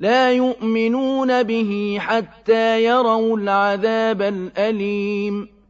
لَا يُؤْمِنُونَ بِهِ حَتَّىٰ يَرَوُا الْعَذَابَ الْأَلِيمَ.